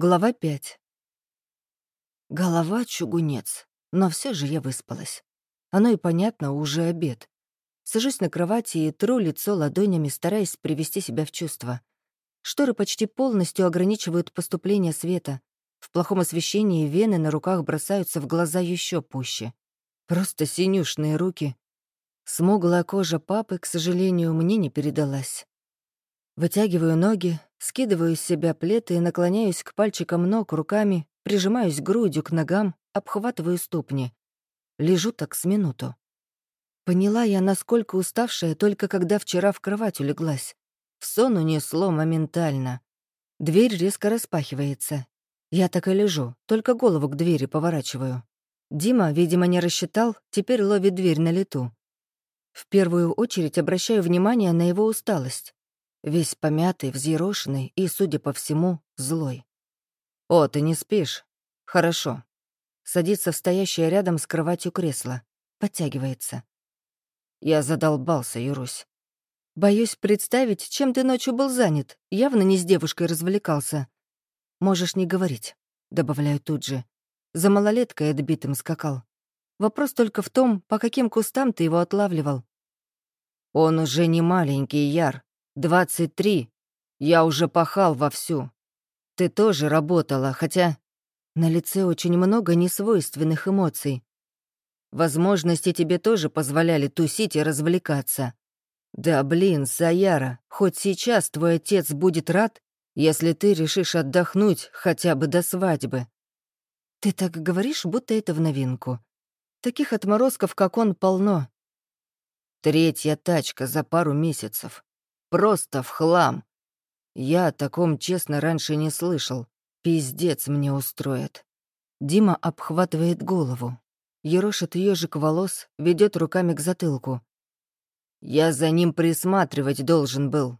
Глава 5. Голова — чугунец, но все же я выспалась. Оно и понятно, уже обед. Сажусь на кровати и тру лицо ладонями, стараясь привести себя в чувство. Шторы почти полностью ограничивают поступление света. В плохом освещении вены на руках бросаются в глаза еще пуще. Просто синюшные руки. Смуглая кожа папы, к сожалению, мне не передалась. Вытягиваю ноги, скидываю с себя плед и наклоняюсь к пальчикам ног руками, прижимаюсь грудью к ногам, обхватываю ступни. Лежу так с минуту. Поняла я, насколько уставшая, только когда вчера в кровать улеглась. В сон унесло моментально. Дверь резко распахивается. Я так и лежу, только голову к двери поворачиваю. Дима, видимо, не рассчитал, теперь ловит дверь на лету. В первую очередь обращаю внимание на его усталость. Весь помятый, взъерошенный и, судя по всему, злой. «О, ты не спишь? Хорошо». Садится в стоящее рядом с кроватью кресло. Подтягивается. Я задолбался, Юрусь. Боюсь представить, чем ты ночью был занят. Явно не с девушкой развлекался. Можешь не говорить, добавляю тут же. За малолеткой отбитым скакал. Вопрос только в том, по каким кустам ты его отлавливал. Он уже не маленький, Яр. Двадцать три. Я уже пахал вовсю. Ты тоже работала, хотя на лице очень много несвойственных эмоций. Возможности тебе тоже позволяли тусить и развлекаться. Да блин, Саяра, хоть сейчас твой отец будет рад, если ты решишь отдохнуть хотя бы до свадьбы. Ты так говоришь, будто это в новинку. Таких отморозков, как он, полно. Третья тачка за пару месяцев. Просто в хлам. Я о таком, честно, раньше не слышал. Пиздец мне устроит. Дима обхватывает голову. Ерошит ежик волос, ведет руками к затылку. Я за ним присматривать должен был.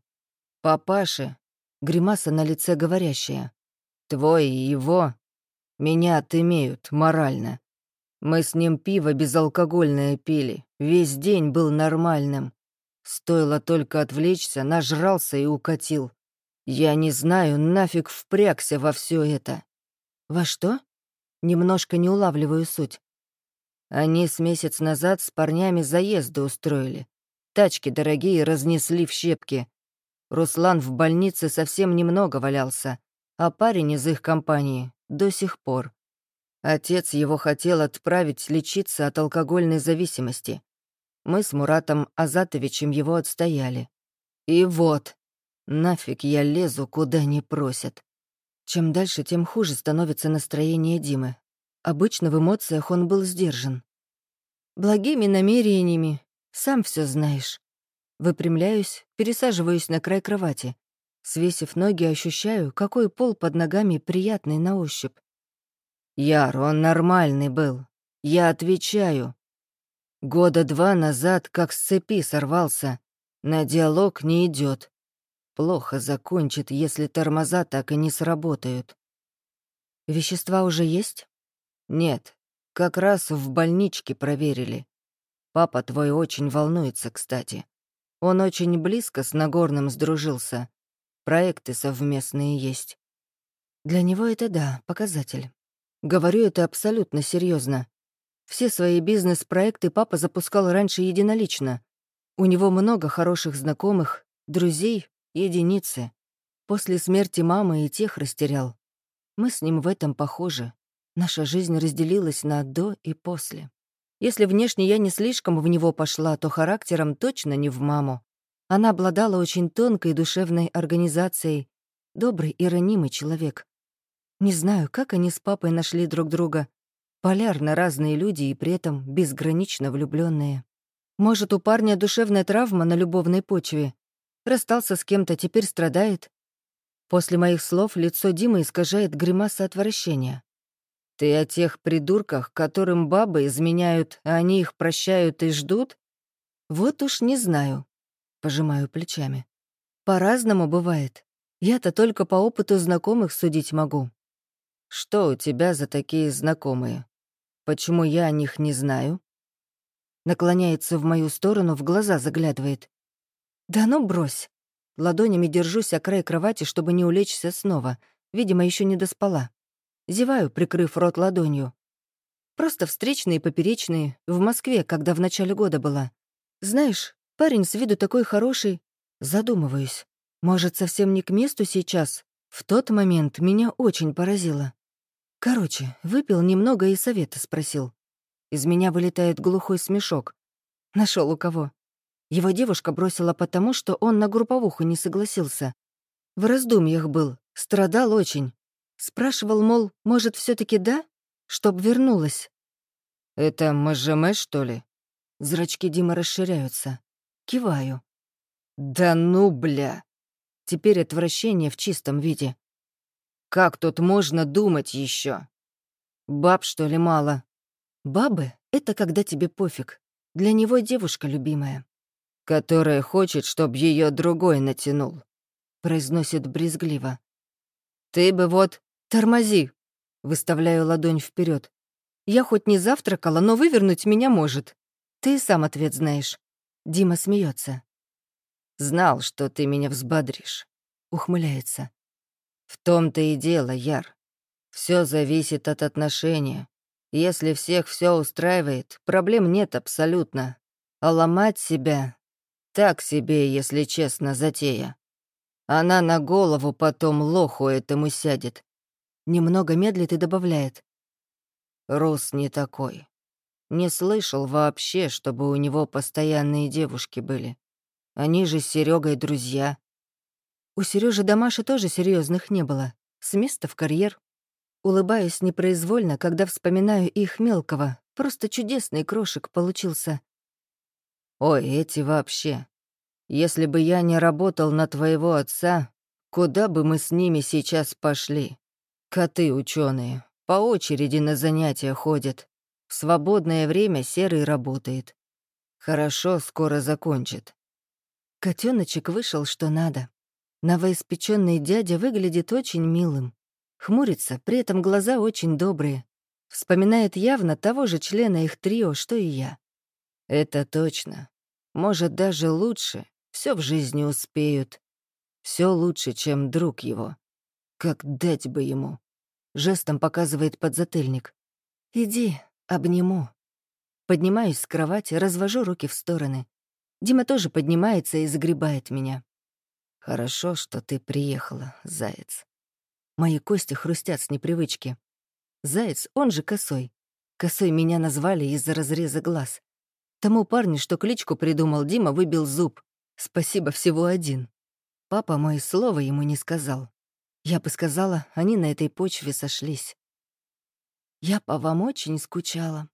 Папаше, гримаса на лице говорящая. Твой и его меня отымеют морально. Мы с ним пиво безалкогольное пили. Весь день был нормальным. Стоило только отвлечься, нажрался и укатил. Я не знаю, нафиг впрягся во все это. Во что? Немножко не улавливаю суть. Они с месяц назад с парнями заезды устроили. Тачки дорогие разнесли в щепки. Руслан в больнице совсем немного валялся, а парень из их компании до сих пор. Отец его хотел отправить лечиться от алкогольной зависимости. Мы с Муратом Азатовичем его отстояли. И вот, нафиг я лезу, куда не просят. Чем дальше, тем хуже становится настроение Димы. Обычно в эмоциях он был сдержан. Благими намерениями, сам все знаешь. Выпрямляюсь, пересаживаюсь на край кровати. Свесив ноги, ощущаю, какой пол под ногами приятный на ощупь. Яр, он нормальный был. Я отвечаю. Года два назад как с цепи сорвался. На диалог не идет. Плохо закончит, если тормоза так и не сработают. Вещества уже есть? Нет. Как раз в больничке проверили. Папа твой очень волнуется, кстати. Он очень близко с Нагорным сдружился. Проекты совместные есть. Для него это да, показатель. Говорю это абсолютно серьезно. Все свои бизнес-проекты папа запускал раньше единолично. У него много хороших знакомых, друзей, единицы. После смерти мамы и тех растерял. Мы с ним в этом похожи. Наша жизнь разделилась на «до» и «после». Если внешне я не слишком в него пошла, то характером точно не в маму. Она обладала очень тонкой душевной организацией, добрый и ранимый человек. Не знаю, как они с папой нашли друг друга, Полярно разные люди и при этом безгранично влюбленные. Может, у парня душевная травма на любовной почве? Расстался с кем-то, теперь страдает? После моих слов лицо Димы искажает гримаса отвращения. «Ты о тех придурках, которым бабы изменяют, а они их прощают и ждут?» «Вот уж не знаю», — пожимаю плечами. «По-разному бывает. Я-то только по опыту знакомых судить могу». «Что у тебя за такие знакомые?» Почему я о них не знаю? Наклоняется в мою сторону, в глаза заглядывает. Да ну брось. Ладонями держусь о край кровати, чтобы не улечься снова. Видимо, еще не доспала. Зеваю, прикрыв рот ладонью. Просто встречные и поперечные, в Москве, когда в начале года была. Знаешь, парень с виду такой хороший. Задумываюсь. Может, совсем не к месту сейчас? В тот момент меня очень поразило. Короче, выпил немного и совета спросил. Из меня вылетает глухой смешок. Нашел у кого. Его девушка бросила потому, что он на групповуху не согласился. В раздумьях был, страдал очень. Спрашивал, мол, может, все таки да? Чтоб вернулась. «Это МЖМ, что ли?» Зрачки Димы расширяются. Киваю. «Да ну, бля!» Теперь отвращение в чистом виде. «Как тут можно думать еще? Баб, что ли, мало?» «Бабы — это когда тебе пофиг. Для него девушка любимая». «Которая хочет, чтоб ее другой натянул», — произносит брезгливо. «Ты бы вот... Тормози!» — выставляю ладонь вперед. «Я хоть не завтракала, но вывернуть меня может. Ты сам ответ знаешь». Дима смеется. Знал, что ты меня взбодришь. Ухмыляется. В том-то и дело, Яр. Все зависит от отношения. Если всех все устраивает, проблем нет абсолютно. А ломать себя — так себе, если честно, затея. Она на голову потом лоху этому сядет. Немного медлит и добавляет. Рус не такой. Не слышал вообще, чтобы у него постоянные девушки были. Они же с Серегой друзья. У Сережи Дамаши тоже серьезных не было. С места в карьер. Улыбаюсь непроизвольно, когда вспоминаю их мелкого. Просто чудесный крошек получился. Ой, эти вообще. Если бы я не работал на твоего отца, куда бы мы с ними сейчас пошли? Коты ученые по очереди на занятия ходят. В свободное время Серый работает. Хорошо, скоро закончит. Котеночек вышел что надо. Новоиспеченный дядя выглядит очень милым. Хмурится, при этом глаза очень добрые. Вспоминает явно того же члена их трио, что и я. Это точно. Может, даже лучше. Все в жизни успеют. Все лучше, чем друг его. Как дать бы ему? Жестом показывает подзатыльник. «Иди, обниму». Поднимаюсь с кровати, развожу руки в стороны. Дима тоже поднимается и загребает меня. «Хорошо, что ты приехала, заяц». Мои кости хрустят с непривычки. Заяц, он же косой. Косой меня назвали из-за разреза глаз. Тому парню, что кличку придумал, Дима выбил зуб. Спасибо, всего один. Папа мое слово ему не сказал. Я бы сказала, они на этой почве сошлись. Я по вам очень скучала.